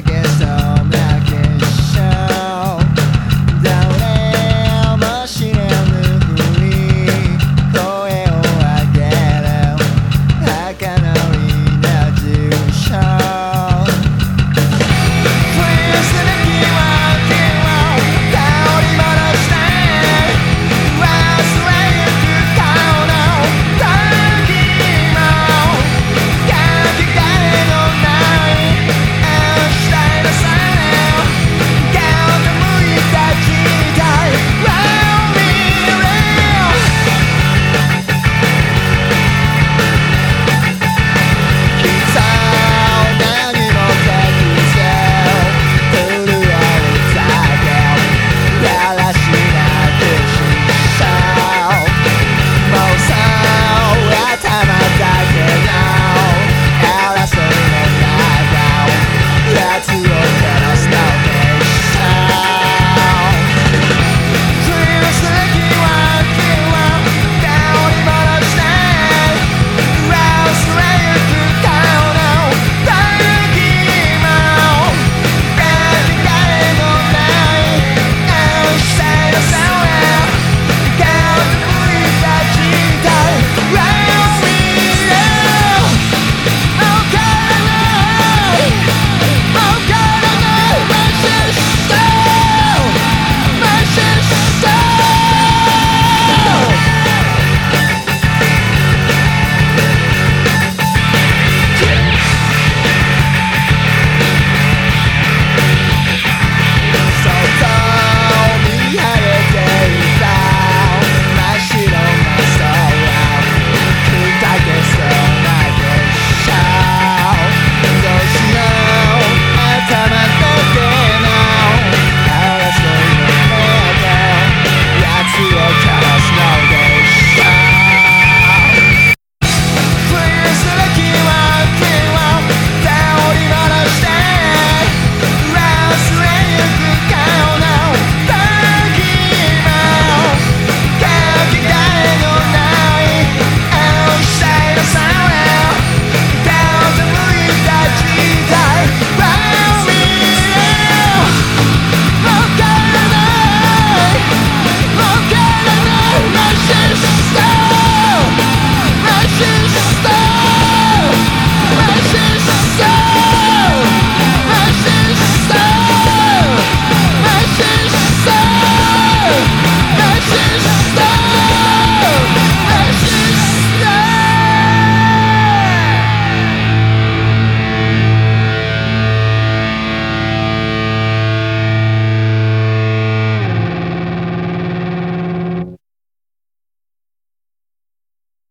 again.